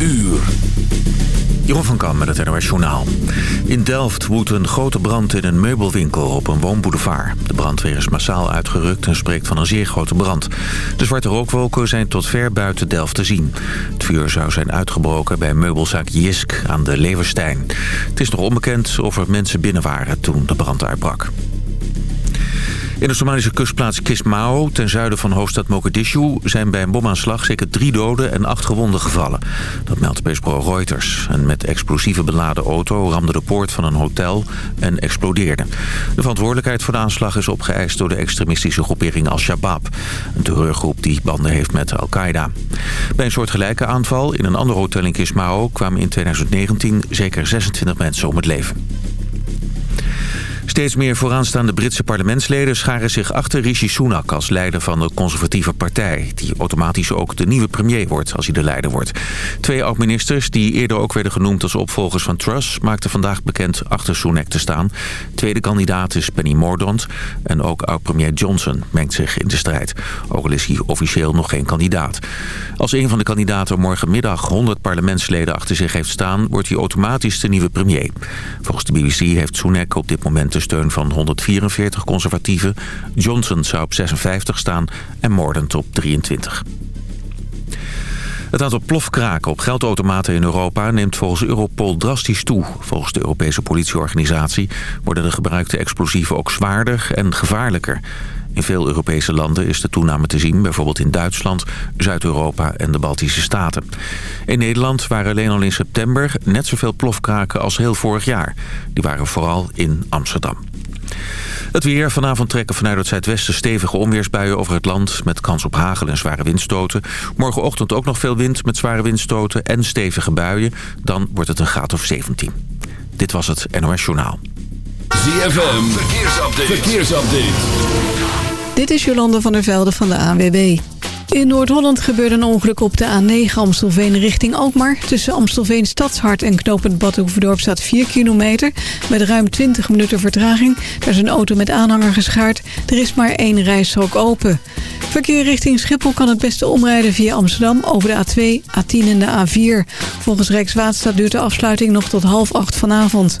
uur. Jeroen van Kam met het NOS Journaal. In Delft woedt een grote brand in een meubelwinkel op een woonboulevard. De brandweer is massaal uitgerukt en spreekt van een zeer grote brand. De zwarte rookwolken zijn tot ver buiten Delft te zien. Het vuur zou zijn uitgebroken bij meubelzaak Jisk aan de Leverstein. Het is nog onbekend of er mensen binnen waren toen de brand uitbrak. In de Somalische kustplaats Kismao, ten zuiden van hoofdstad Mogadishu... zijn bij een bomaanslag zeker drie doden en acht gewonden gevallen. Dat meldt persbureau Reuters. Een met explosieven beladen auto ramde de poort van een hotel en explodeerde. De verantwoordelijkheid voor de aanslag is opgeëist door de extremistische groepering Al-Shabaab. Een terreurgroep die banden heeft met Al-Qaeda. Bij een soortgelijke aanval in een ander hotel in Kismao... kwamen in 2019 zeker 26 mensen om het leven. Steeds meer vooraanstaande Britse parlementsleden scharen zich achter Rishi Sunak als leider van de conservatieve partij. Die automatisch ook de nieuwe premier wordt als hij de leider wordt. Twee oud-ministers die eerder ook werden genoemd als opvolgers van Truss maakten vandaag bekend achter Sunak te staan. Tweede kandidaat is Penny Mordaunt en ook oud-premier Johnson mengt zich in de strijd. Ook al is hij officieel nog geen kandidaat. Als een van de kandidaten morgenmiddag 100 parlementsleden achter zich heeft staan, wordt hij automatisch de nieuwe premier. Volgens de BBC heeft Sunak op dit moment de steun van 144 conservatieven. Johnson zou op 56 staan en Mordaunt op 23. Het aantal plofkraken op geldautomaten in Europa neemt volgens Europol drastisch toe. Volgens de Europese politieorganisatie worden de gebruikte explosieven ook zwaarder en gevaarlijker. In veel Europese landen is de toename te zien, bijvoorbeeld in Duitsland, Zuid-Europa en de Baltische Staten. In Nederland waren alleen al in september net zoveel plofkraken als heel vorig jaar. Die waren vooral in Amsterdam. Het weer. Vanavond trekken vanuit het zuidwesten stevige onweersbuien over het land... met kans op hagel en zware windstoten. Morgenochtend ook nog veel wind met zware windstoten en stevige buien. Dan wordt het een graad of 17. Dit was het NOS Journaal. ZFM. Verkeersupdate. Dit is Jolande van der Velde van de ANWB. In Noord-Holland gebeurde een ongeluk op de A9 Amstelveen richting Alkmaar. Tussen Amstelveen Stadshart en knooppunt Badhoevedorp staat 4 kilometer... met ruim 20 minuten vertraging. Er is een auto met aanhanger geschaard. Er is maar één rijstrook open. Verkeer richting Schiphol kan het beste omrijden via Amsterdam... over de A2, A10 en de A4. Volgens Rijkswaterstaat duurt de afsluiting nog tot half acht vanavond.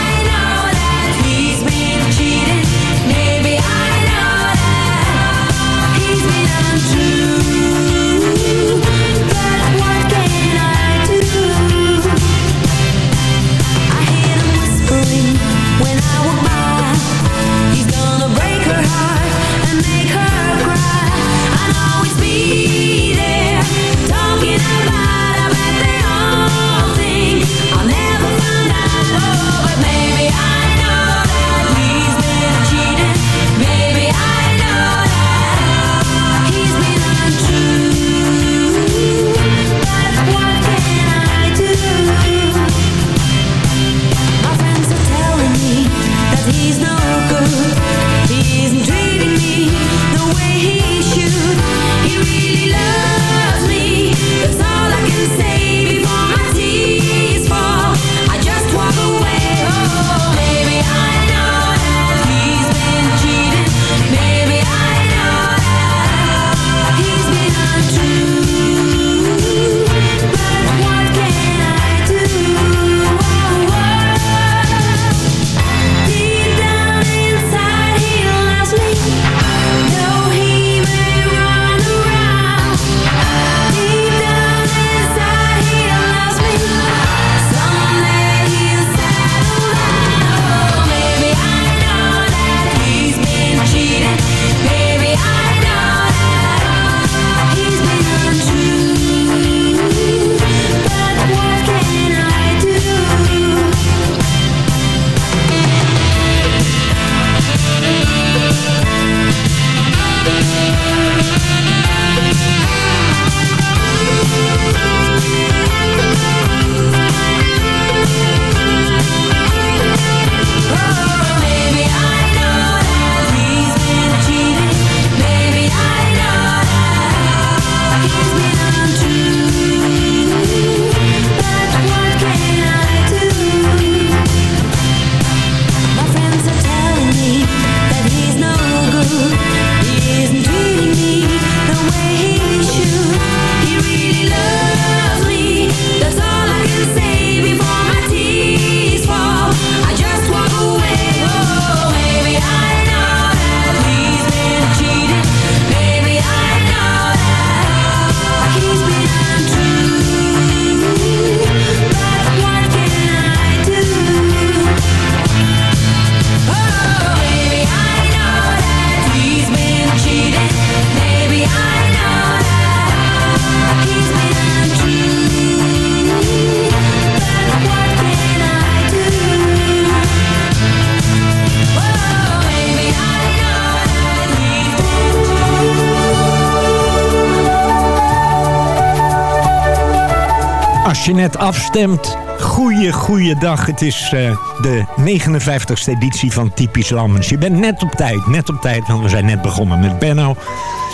Afstemt, goeie, goeie dag. Het is uh, de 59ste editie van Typisch Lammens. Je bent net op tijd, net op tijd, want we zijn net begonnen met Benno.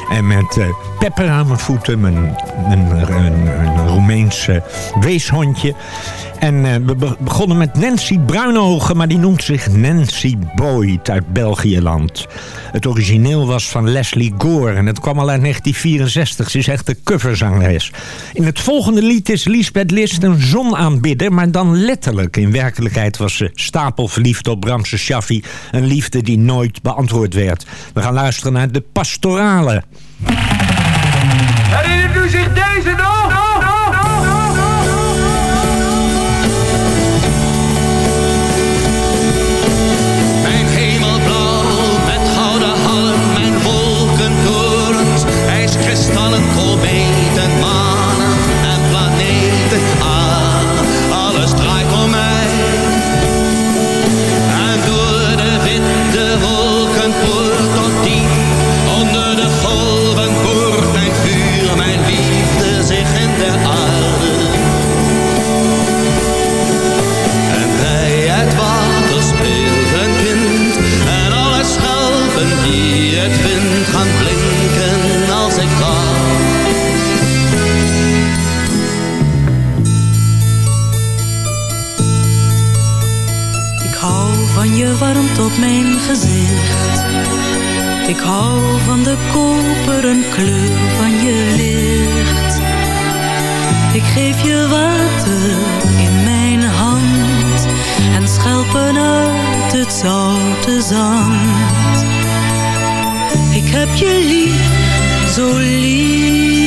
En met uh, Pepper aan mijn voeten, mijn, mijn, een, een Roemeens weeshondje. En uh, we begonnen met Nancy Bruinogen, maar die noemt zich Nancy Boyd uit Belgiëland. Het origineel was van Leslie Gore en het kwam al uit 1964. Ze is echt een coverzangeres. In het volgende lied is Lisbeth List een zonaanbidder, maar dan letterlijk. In werkelijkheid was ze stapelverliefd op Bramse Shaffi. Een liefde die nooit beantwoord werd. We gaan luisteren naar de pastorale. Herinnert u zich deze nog? Je warmte op mijn gezicht. Ik hou van de koperen kleur van je licht. Ik geef je water in mijn hand en schelpen uit het zoute zand. Ik heb je lief, zo lief.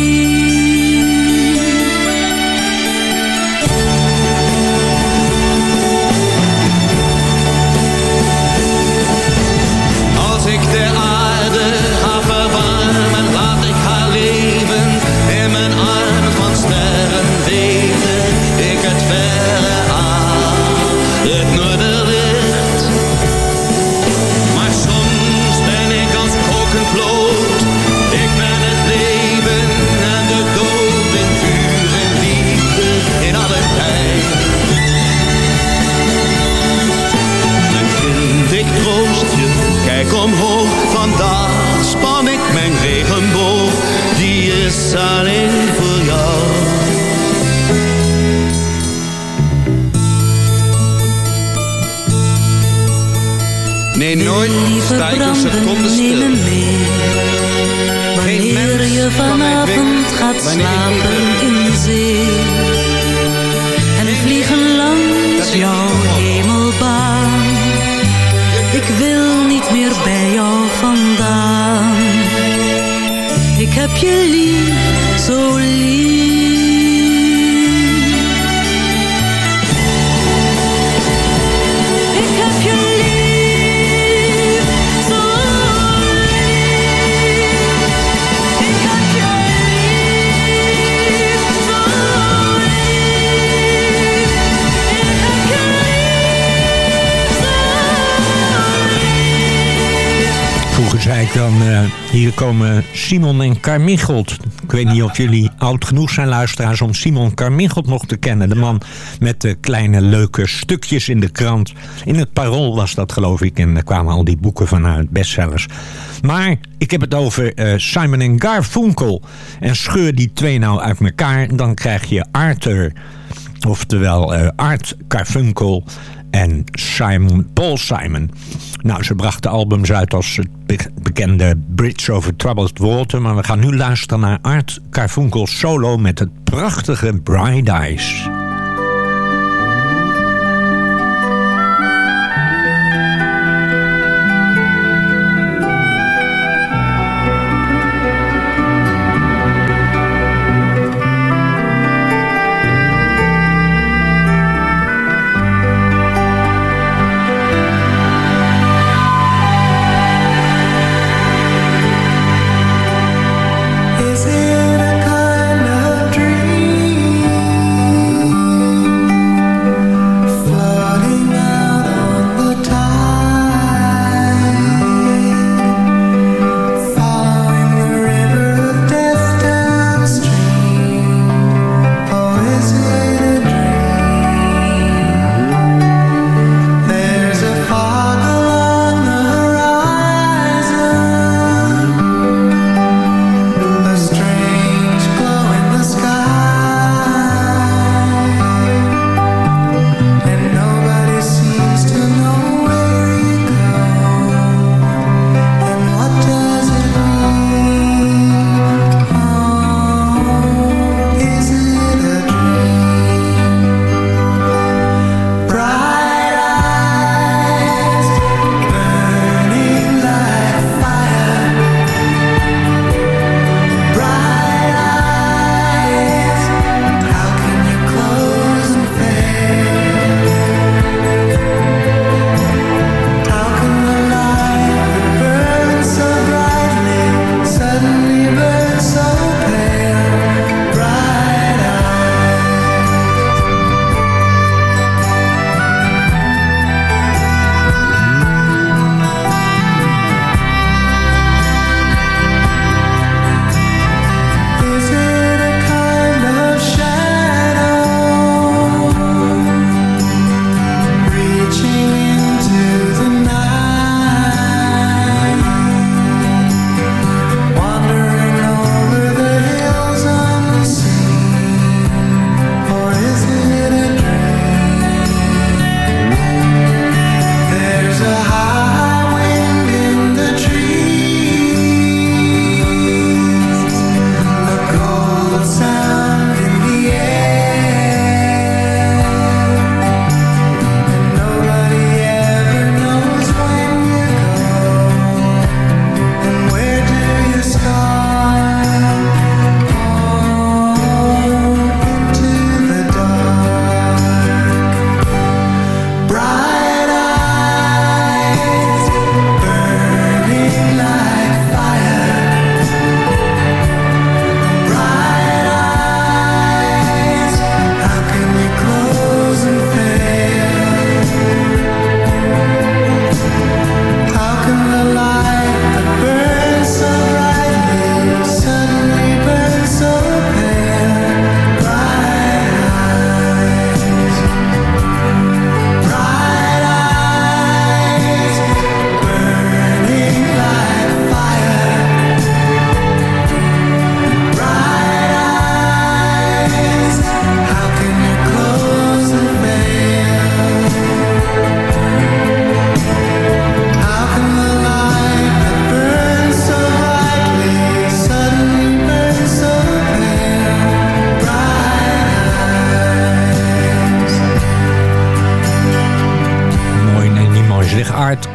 Simon en Carmichelt. Ik weet niet of jullie oud genoeg zijn luisteraars om Simon Carmichelt nog te kennen. De man met de kleine leuke stukjes in de krant. In het Parool was dat geloof ik. En daar kwamen al die boeken vanuit, bestsellers. Maar ik heb het over uh, Simon en Garfunkel. En scheur die twee nou uit elkaar. Dan krijg je Arthur. Oftewel uh, Art Carfunkel en Simon, Paul Simon. Nou, ze brachten albums uit als het bekende Bridge over Troubled Water... maar we gaan nu luisteren naar Art Carfunkel solo met het prachtige Bright Eyes.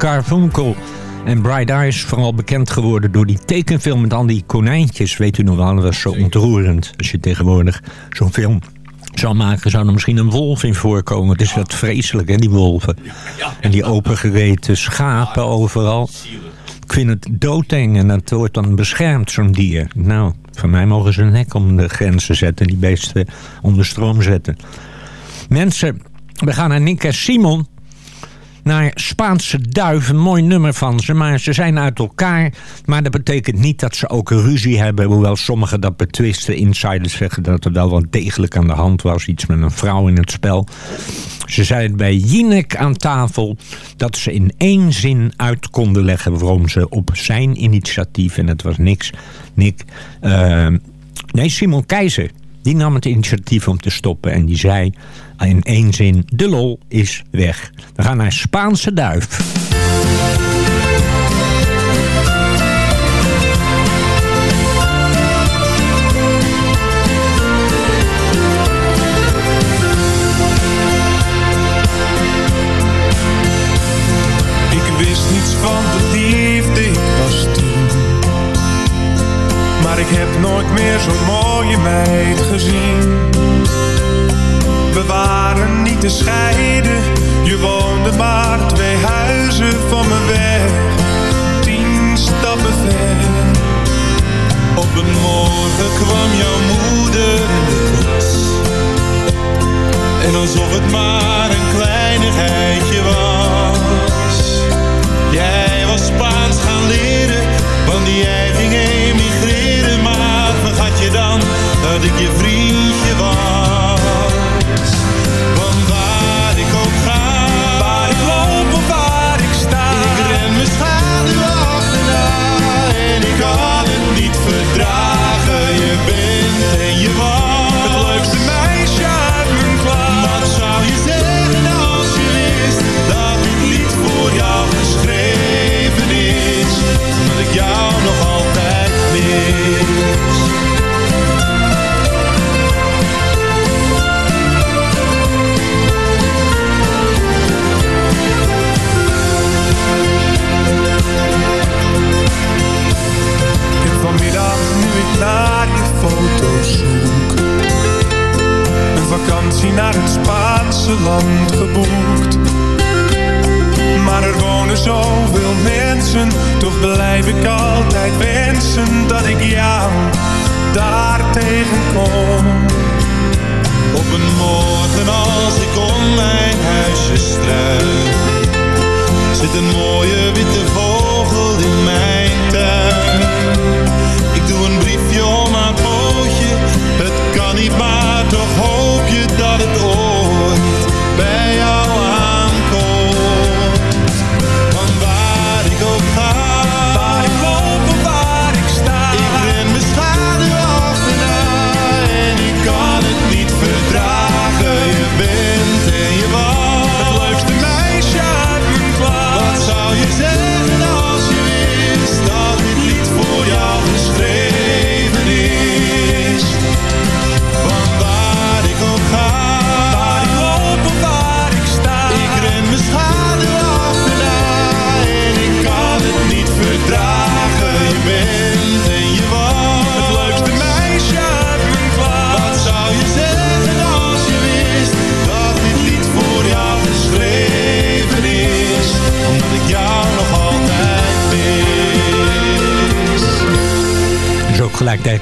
Garfunkel. En Bright Eyes vooral bekend geworden door die tekenfilm met al die konijntjes. Weet u nog wel, dat was zo ontroerend. Als je tegenwoordig zo'n film zou maken, zou er misschien een wolf in voorkomen. Het is wat vreselijk, hè, die wolven. En die opengereten schapen overal. Ik vind het doodeng en dat wordt dan beschermd, zo'n dier. Nou, van mij mogen ze een hek om de grenzen zetten. Die beesten onder stroom zetten. Mensen, we gaan naar Nick en Simon. Naar Spaanse Duif. Een mooi nummer van ze, maar ze zijn uit elkaar. Maar dat betekent niet dat ze ook ruzie hebben. Hoewel sommigen dat betwisten. Insiders zeggen dat er wel wat degelijk aan de hand was. Iets met een vrouw in het spel. Ze zeiden bij Jinek aan tafel dat ze in één zin uit konden leggen... waarom ze op zijn initiatief, en het was niks, Nick... Uh, nee, Simon Keizer, die nam het initiatief om te stoppen en die zei in één zin... de lol is weg. We gaan naar Spaanse Duif. Ik heb nooit meer zo'n mooie meid gezien. We waren niet te scheiden, je woonde maar twee huizen van me weg. Tien stappen ver. Op een morgen kwam jouw moeder in de. En alsof het maar naar het Spaanse land geboekt. Maar er wonen zoveel mensen Toch blijf ik altijd wensen Dat ik jou daar tegenkom. Op een morgen als ik om mijn huisje struik Zit een mooie witte vogel in mijn tuin. Ik doe een Het kan niet maar toch hoop je dat het ooit bij jou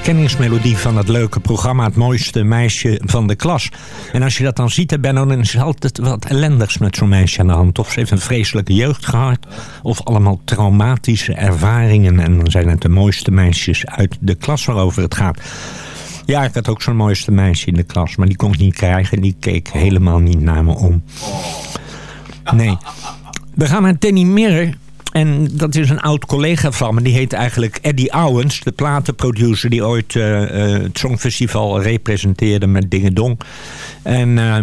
herkenningsmelodie van het leuke programma... Het mooiste meisje van de klas. En als je dat dan ziet, Benno, dan is er altijd wat ellendigs met zo'n meisje aan de hand. Of ze heeft een vreselijke jeugd gehad. Of allemaal traumatische ervaringen. En dan zijn het de mooiste meisjes uit de klas waarover het gaat. Ja, ik had ook zo'n mooiste meisje in de klas. Maar die kon ik niet krijgen. Die keek helemaal niet naar me om. Nee. We gaan naar Danny Mirror. En dat is een oud collega van me. Die heet eigenlijk Eddie Owens. De platenproducer die ooit eh, eh, het Songfestival representeerde met Dingedong. En eh,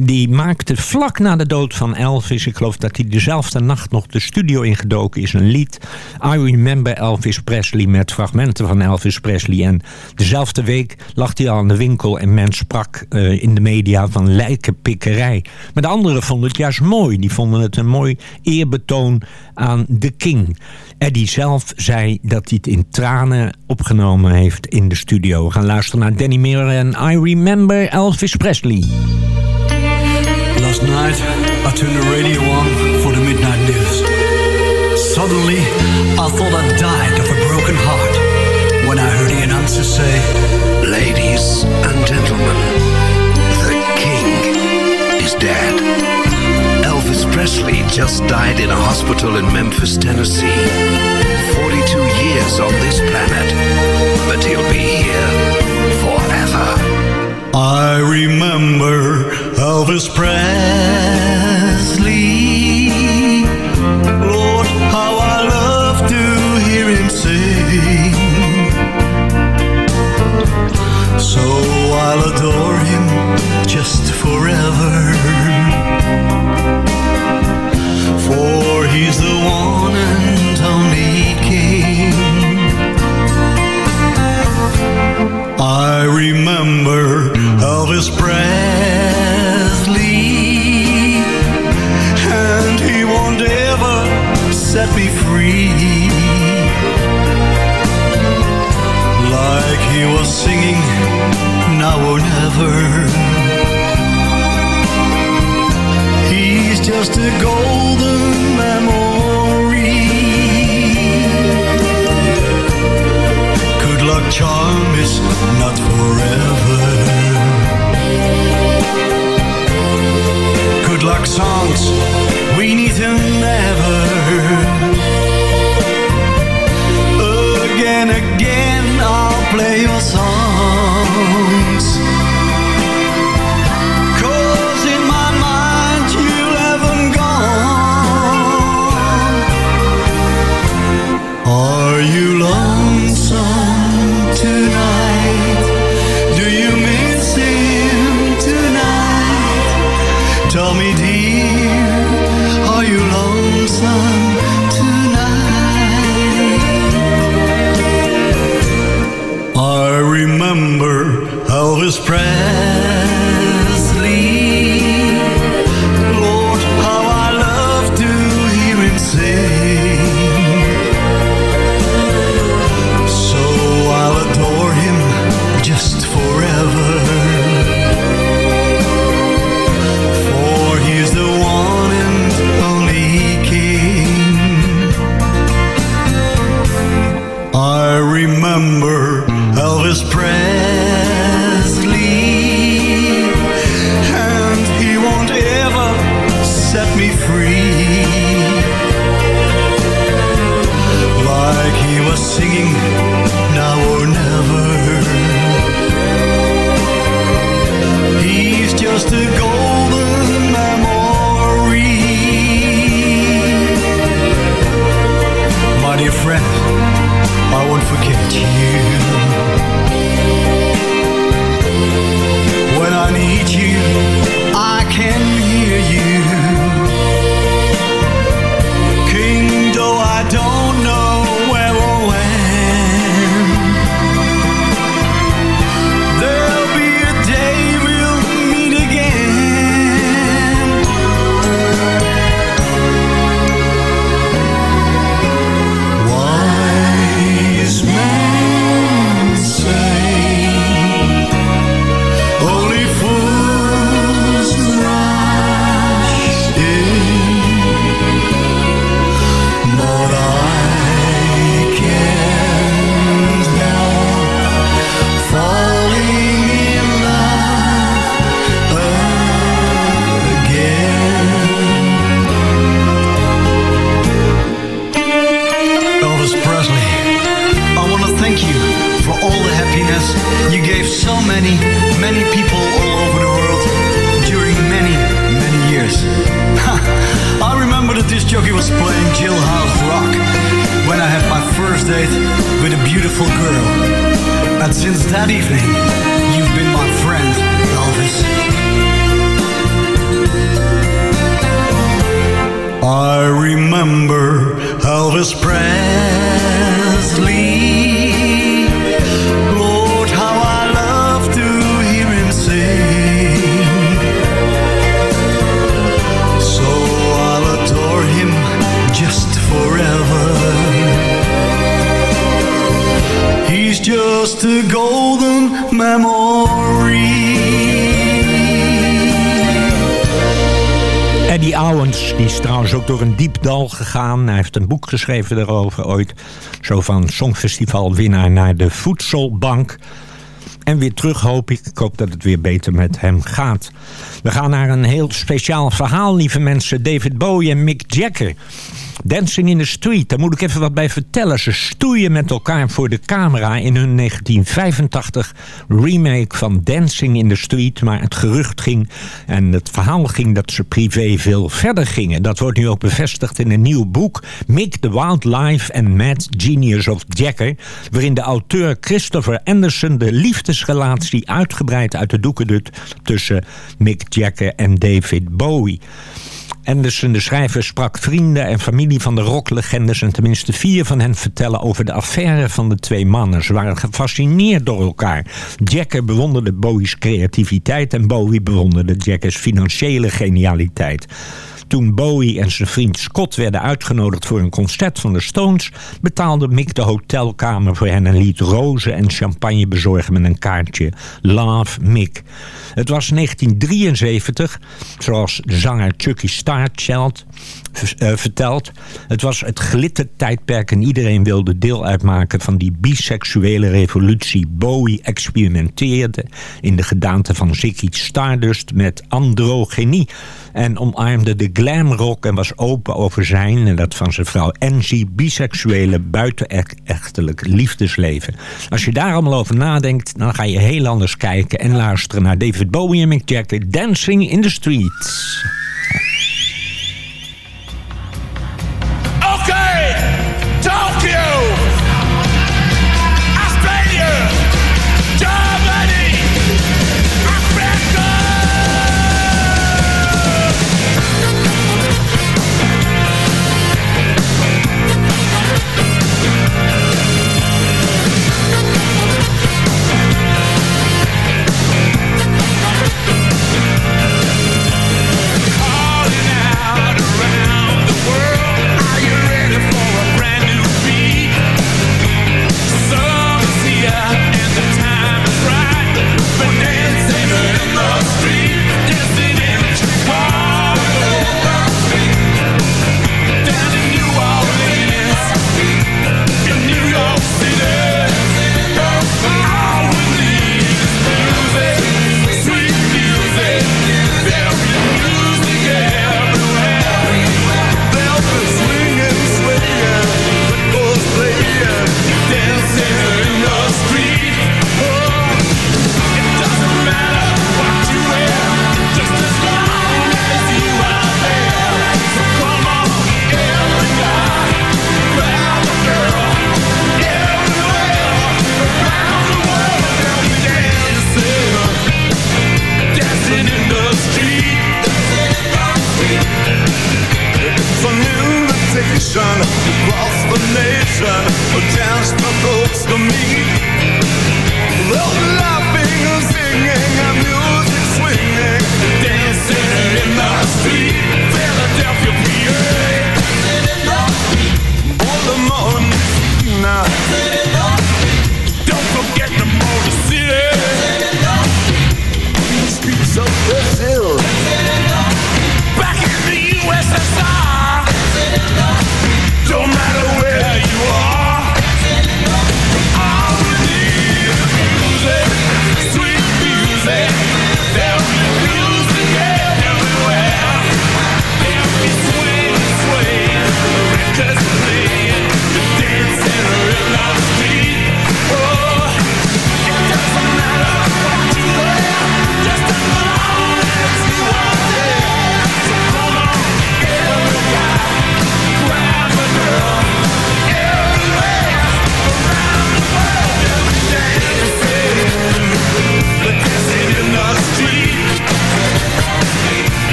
die maakte vlak na de dood van Elvis... ik geloof dat hij dezelfde nacht nog de studio ingedoken is... een lied, I Remember Elvis Presley... met fragmenten van Elvis Presley. En dezelfde week lag hij al aan de winkel... en men sprak eh, in de media van lijkenpikkerij. Maar de anderen vonden het juist mooi. Die vonden het een mooi eerbetoon aan de King. Eddie zelf zei dat hij het in tranen opgenomen heeft in de studio. We gaan luisteren naar Danny Mirror en I Remember Elvis Presley. Last night, I turned the radio on for the midnight news. Suddenly, I thought I died of a broken heart when I heard the announcer say, Ladies and gentlemen, the king is dead. Elvis Presley just died in a hospital in Memphis, Tennessee. 42 years on this planet, but he'll be here forever. I Elvis Presley. just a golden memory. Good luck charm is not forever. Good luck songs geschreven daarover ooit. Zo van Songfestivalwinnaar naar de voedselbank. En weer terug hoop ik. Ik hoop dat het weer beter met hem gaat. We gaan naar een heel speciaal verhaal, lieve mensen. David Bowie en Mick Jagger. Dancing in the Street, daar moet ik even wat bij vertellen. Ze stoeien met elkaar voor de camera in hun 1985 remake van Dancing in the Street. Maar het gerucht ging en het verhaal ging dat ze privé veel verder gingen. Dat wordt nu ook bevestigd in een nieuw boek. Mick the Wildlife and Mad Genius of Jagger. Waarin de auteur Christopher Anderson de liefdesrelatie uitgebreid uit de doeken doet tussen Mick Jagger en David Bowie. Anderson, de schrijver, sprak vrienden en familie van de rocklegendes... en tenminste vier van hen vertellen over de affaire van de twee mannen. Ze waren gefascineerd door elkaar. Jagger bewonderde Bowie's creativiteit... en Bowie bewonderde Jaggers financiële genialiteit. Toen Bowie en zijn vriend Scott werden uitgenodigd voor een concert van de Stones... betaalde Mick de hotelkamer voor hen en liet rozen en champagne bezorgen met een kaartje. Love Mick. Het was 1973, zoals de zanger Chucky Starchild uh, vertelt. Het was het glittertijdperk en iedereen wilde deel uitmaken van die biseksuele revolutie. Bowie experimenteerde in de gedaante van Ziggy Stardust met androgenie en omarmde de glamrock en was open over zijn en dat van zijn vrouw Angie biseksuele buitenechtelijk liefdesleven. Als je daar allemaal over nadenkt, dan ga je heel anders kijken en luisteren naar David Bowie en Mick Jagger Dancing in the Streets.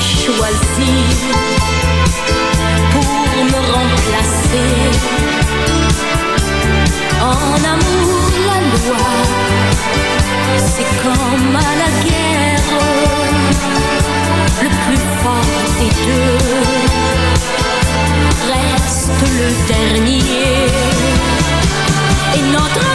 Choisie pour me remplacer? En amour, la loi, c'est comme à la guerre. Le plus fort des deux reste le dernier. Et notre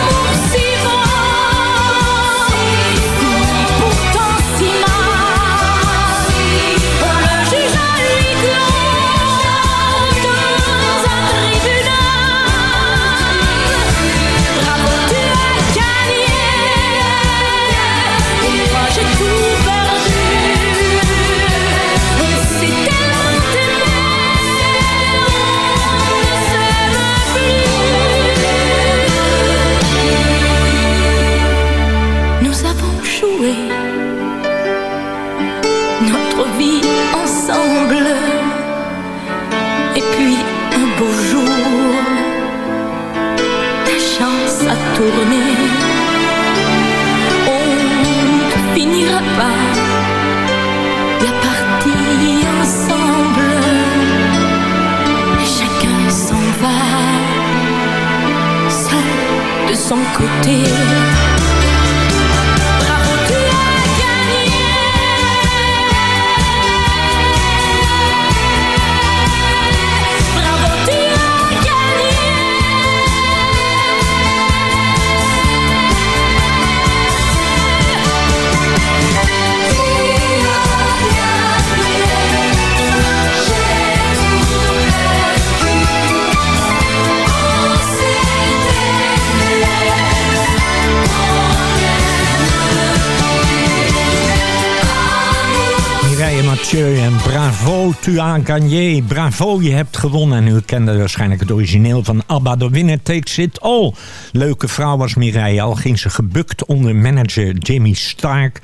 bravo, je hebt gewonnen. En u kende waarschijnlijk het origineel van ABBA. The winner takes it all. Leuke vrouw was Mireille. Al ging ze gebukt onder manager Jimmy Stark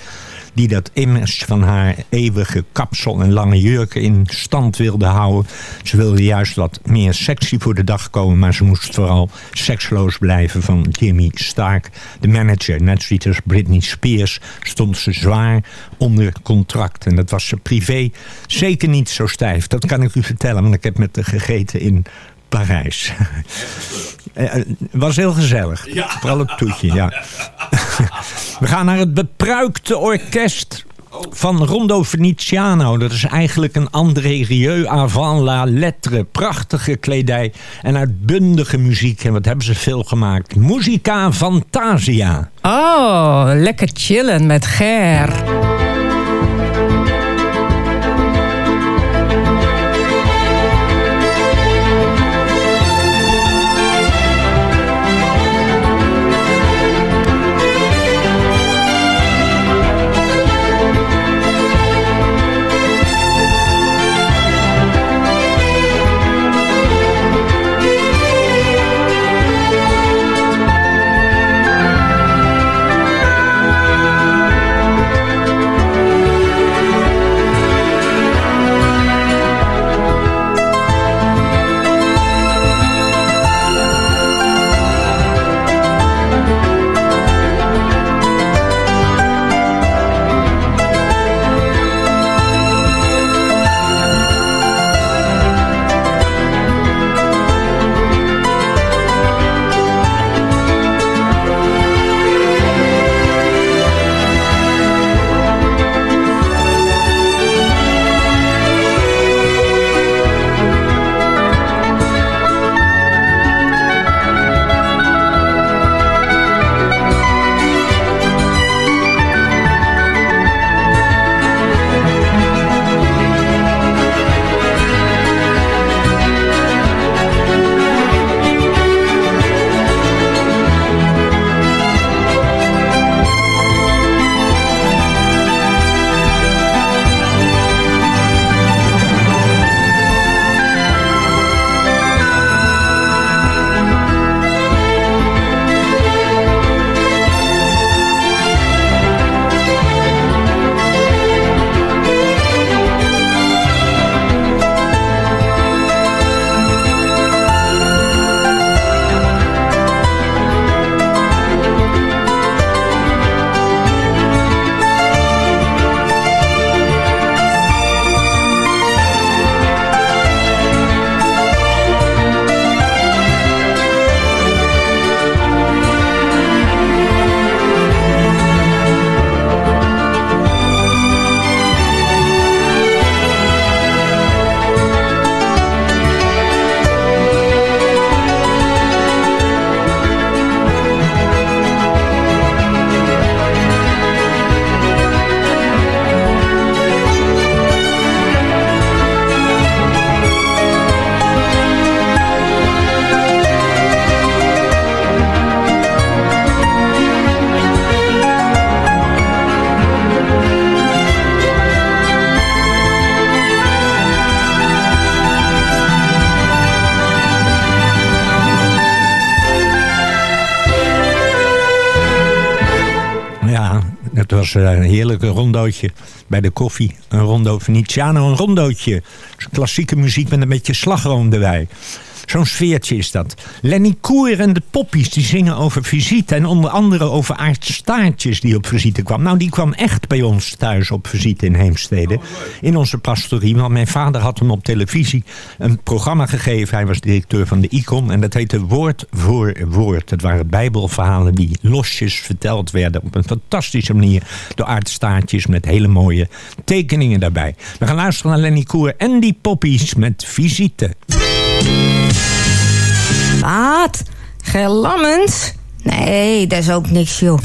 die dat image van haar eeuwige kapsel en lange jurken in stand wilde houden. Ze wilde juist wat meer sexy voor de dag komen, maar ze moest vooral seksloos blijven van Jimmy Stark. De manager, net als Britney Spears, stond ze zwaar onder contract. En dat was ze privé zeker niet zo stijf. Dat kan ik u vertellen, want ik heb met haar gegeten in Parijs. Eh, eh, was heel gezellig. Vooral het toetje, ja. We gaan naar het bepruikte orkest van Rondo Venetiano. Dat is eigenlijk een André Rieu avant la lettre. Prachtige kledij en uitbundige muziek. En wat hebben ze veel gemaakt? Musica Fantasia. Oh, lekker chillen met Ger. Een heerlijke rondootje bij de koffie. Een rondo Venetiano, een rondootje. Klassieke muziek met een beetje slagroom erbij. Zo'n sfeertje is dat. Lenny Koer en de Poppies die zingen over visite. En onder andere over Aart Staartjes die op visite kwam. Nou, die kwam echt bij ons thuis op visite in Heemstede. In onze pastorie. Want mijn vader had hem op televisie een programma gegeven. Hij was directeur van de ICON. En dat heette Woord voor Woord. Het waren bijbelverhalen die losjes verteld werden. Op een fantastische manier door Aart Staartjes. Met hele mooie tekeningen daarbij. We gaan luisteren naar Lenny Koer en die Poppies met visite. Wat? Gelammend? Nee, dat is ook niks, joh.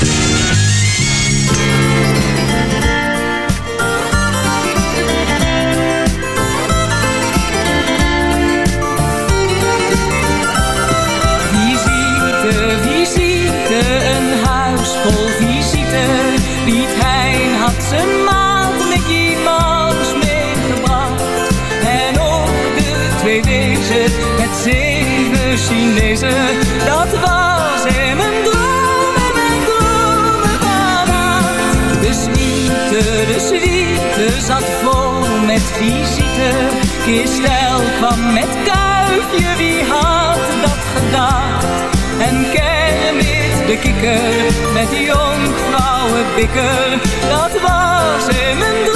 kikker met die jonkvrouwen bikker, dat was in mijn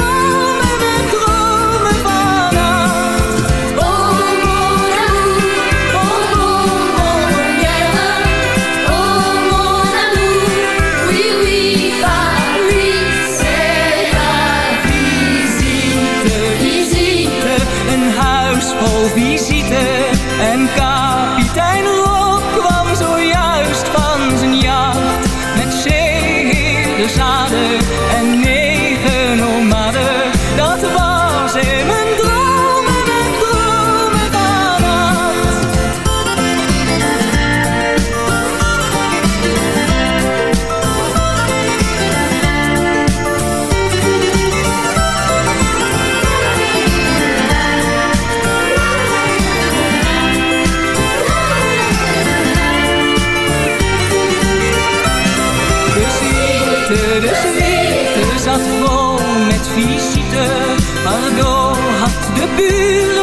buurt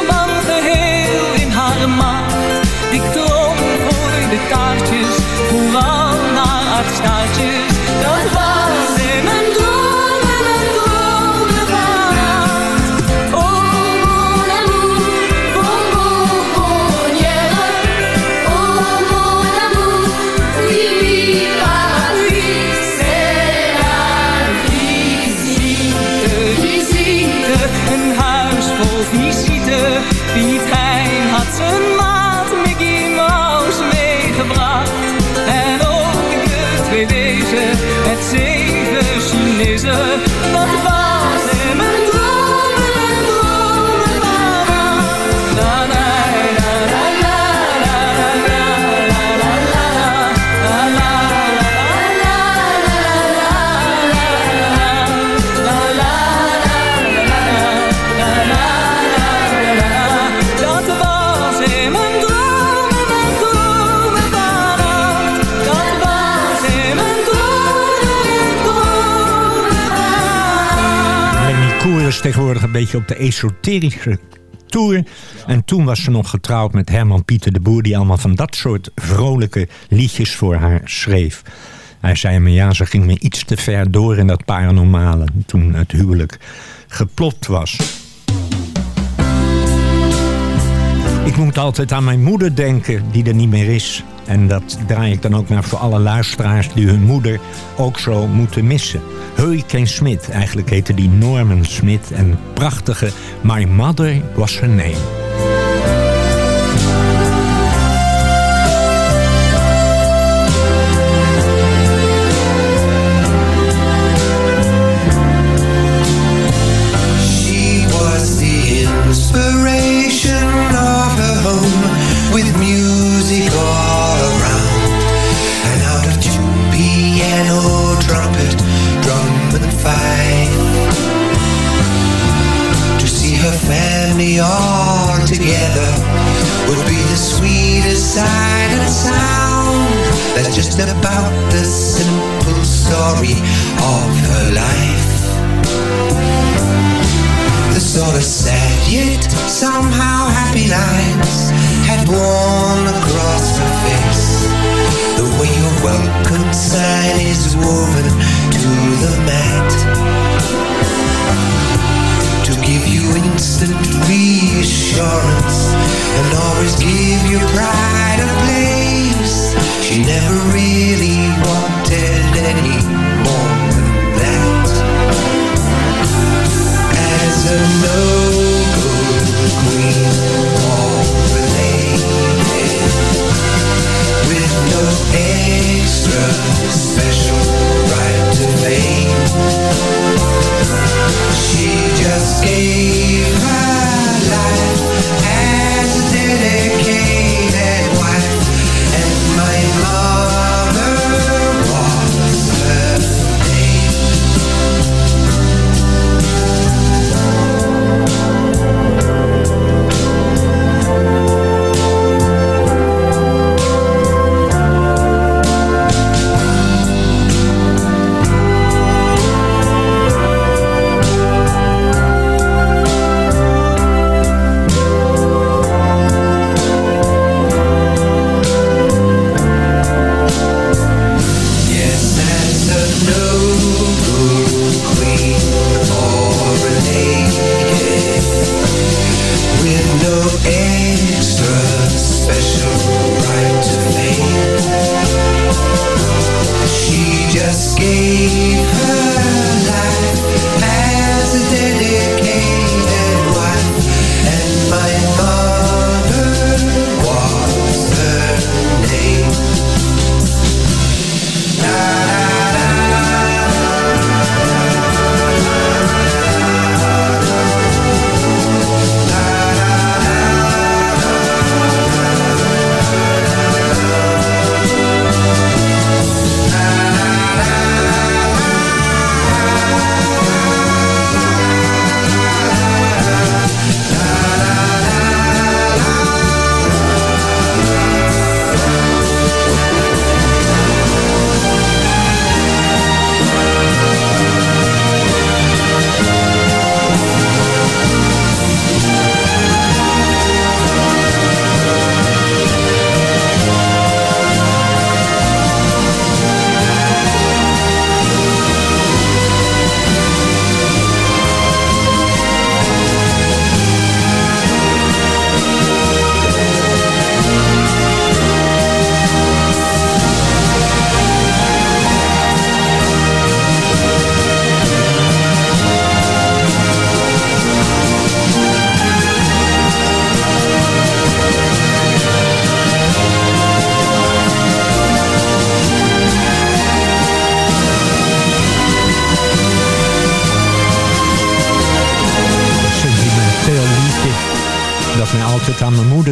een beetje op de esoterische tour. En toen was ze nog getrouwd met Herman Pieter de Boer... die allemaal van dat soort vrolijke liedjes voor haar schreef. Hij zei me, ja, ze ging me iets te ver door in dat paranormale... toen het huwelijk geplopt was. Ik moet altijd aan mijn moeder denken, die er niet meer is. En dat draai ik dan ook naar voor alle luisteraars die hun moeder ook zo moeten missen. Hurricane Smith, eigenlijk heette die Norman Smith. En prachtige My Mother Was Her Name.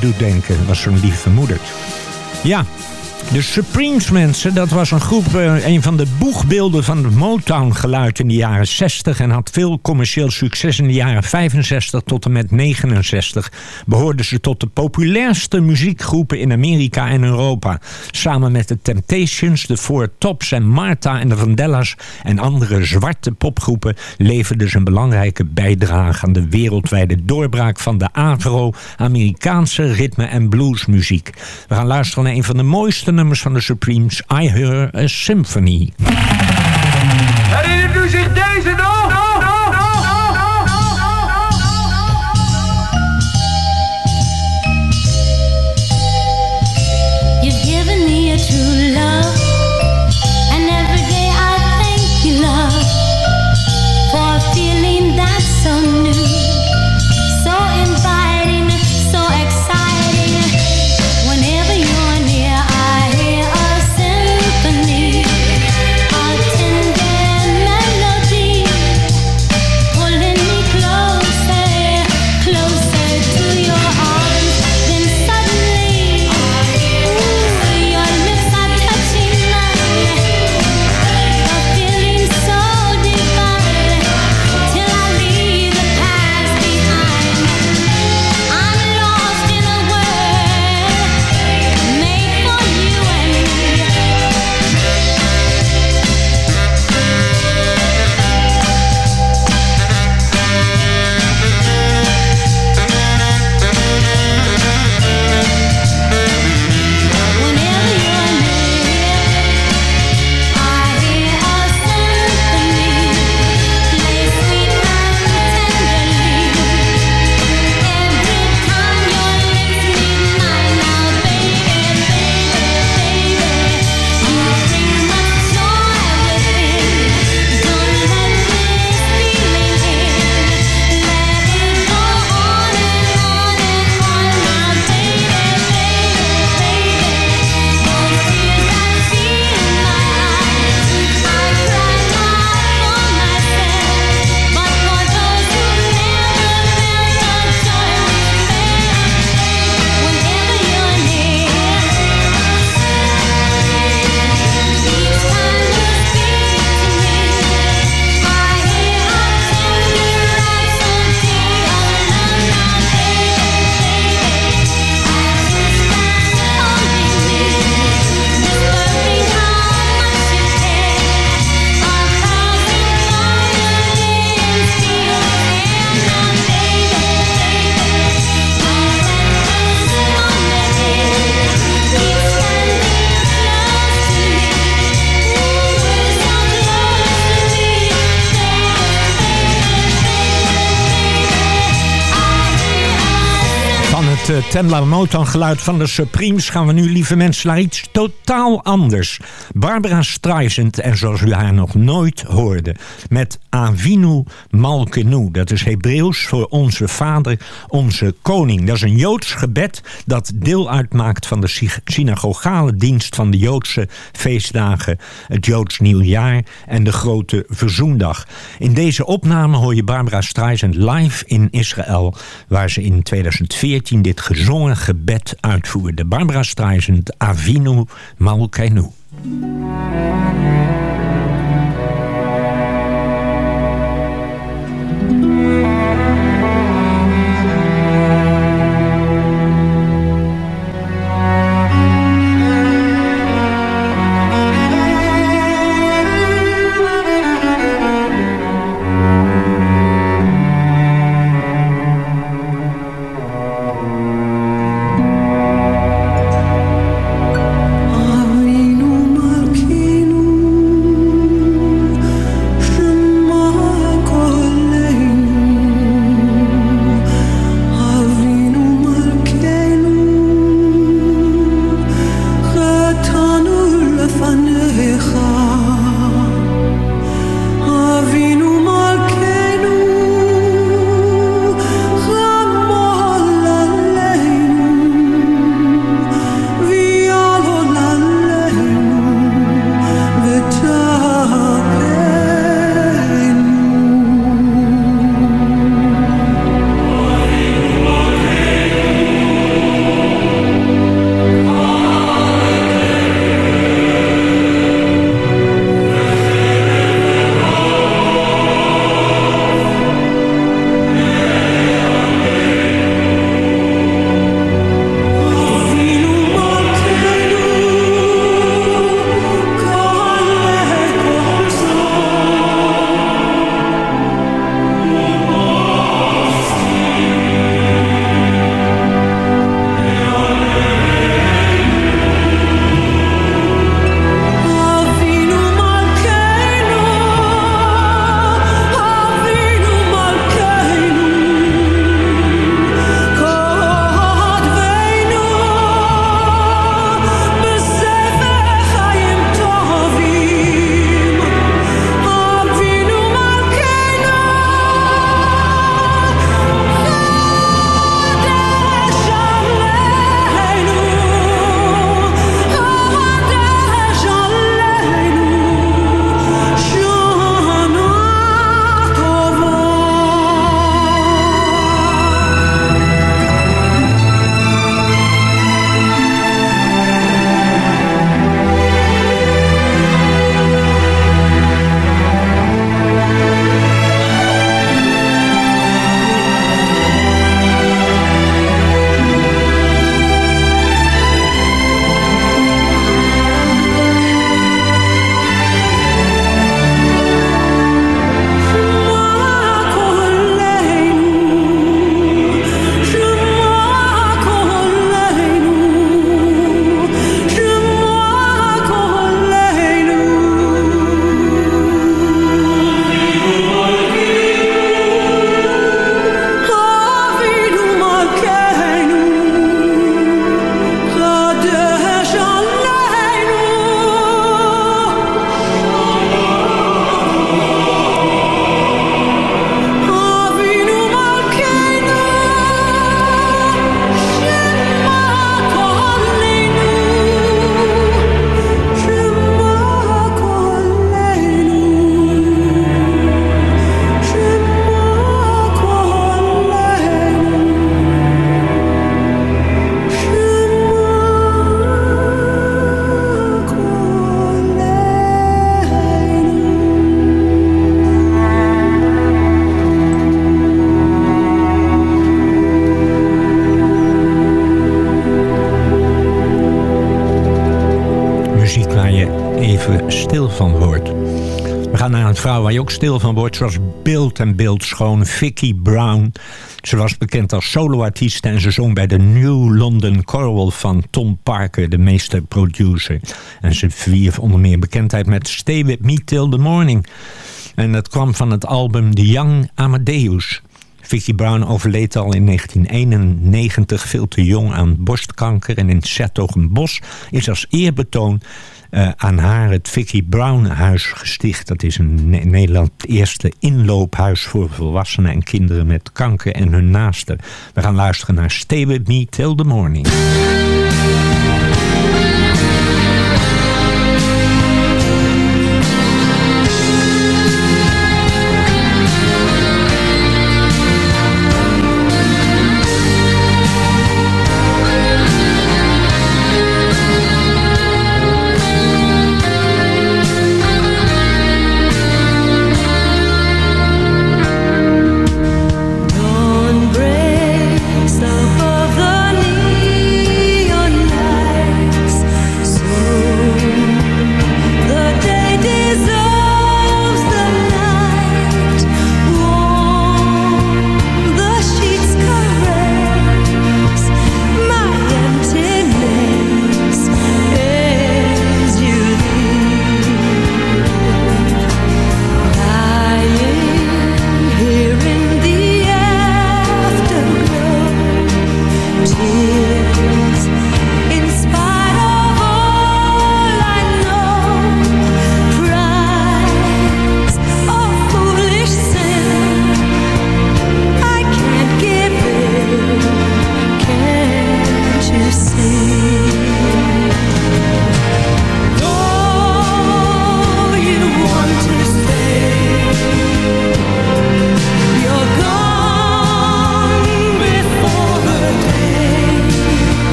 Doet denken. Was zo'n lieve moeder. Ja, de Supremes mensen, dat was een groep, eh, een van de boegbeelden van het Motown-geluid in de jaren 60 en had veel commercieel succes in de jaren 65 tot en met 69. Behoorden ze tot de populairste muziekgroepen in Amerika en Europa. Samen met de Temptations, de Four Tops en Martha en de Vandellas en andere zwarte popgroepen leverden ze een belangrijke bijdrage aan de wereldwijde doorbraak van de Afro-Amerikaanse ritme- en bluesmuziek. We gaan luisteren naar een van de mooiste nummers van de Supremes, I Hear a Symphony. Motown geluid van de Supremes gaan we nu, lieve mensen, naar iets totaal anders. Barbara Streisand, en zoals u haar nog nooit hoorde, met Avinu Malkenu. Dat is Hebreeuws voor onze vader, onze koning. Dat is een Joods gebed dat deel uitmaakt van de synagogale dienst van de Joodse feestdagen, het Joods nieuwjaar en de grote verzoendag. In deze opname hoor je Barbara Streisand live in Israël, waar ze in 2014 dit gezongen gebed uitvoerde. Barbara Streisand, Avinu Malkeinu. je ook stil van wordt. Ze was beeld en beeldschoon. Vicky Brown. Ze was bekend als soloartiest en ze zong bij de New London Coral van Tom Parker, de meester producer. En ze verwierf onder meer bekendheid met Stay With Me Till The Morning. En dat kwam van het album The Young Amadeus. Vicky Brown overleed al in 1991 veel te jong aan borstkanker. En in Bos is als eerbetoon eh, aan haar het Vicky Brown Huis gesticht. Dat is een Nederland eerste inloophuis voor volwassenen en kinderen met kanker en hun naasten. We gaan luisteren naar Stay With Me Till The Morning.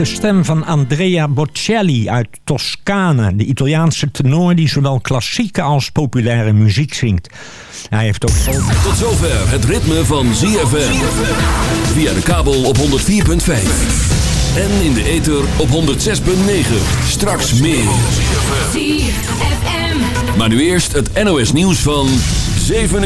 de stem van Andrea Bocelli uit Toscane. De Italiaanse tenor die zowel klassieke als populaire muziek zingt. Hij heeft ook... Tot zover het ritme van ZFM. Via de kabel op 104.5. En in de ether op 106.9. Straks meer. Maar nu eerst het NOS nieuws van 7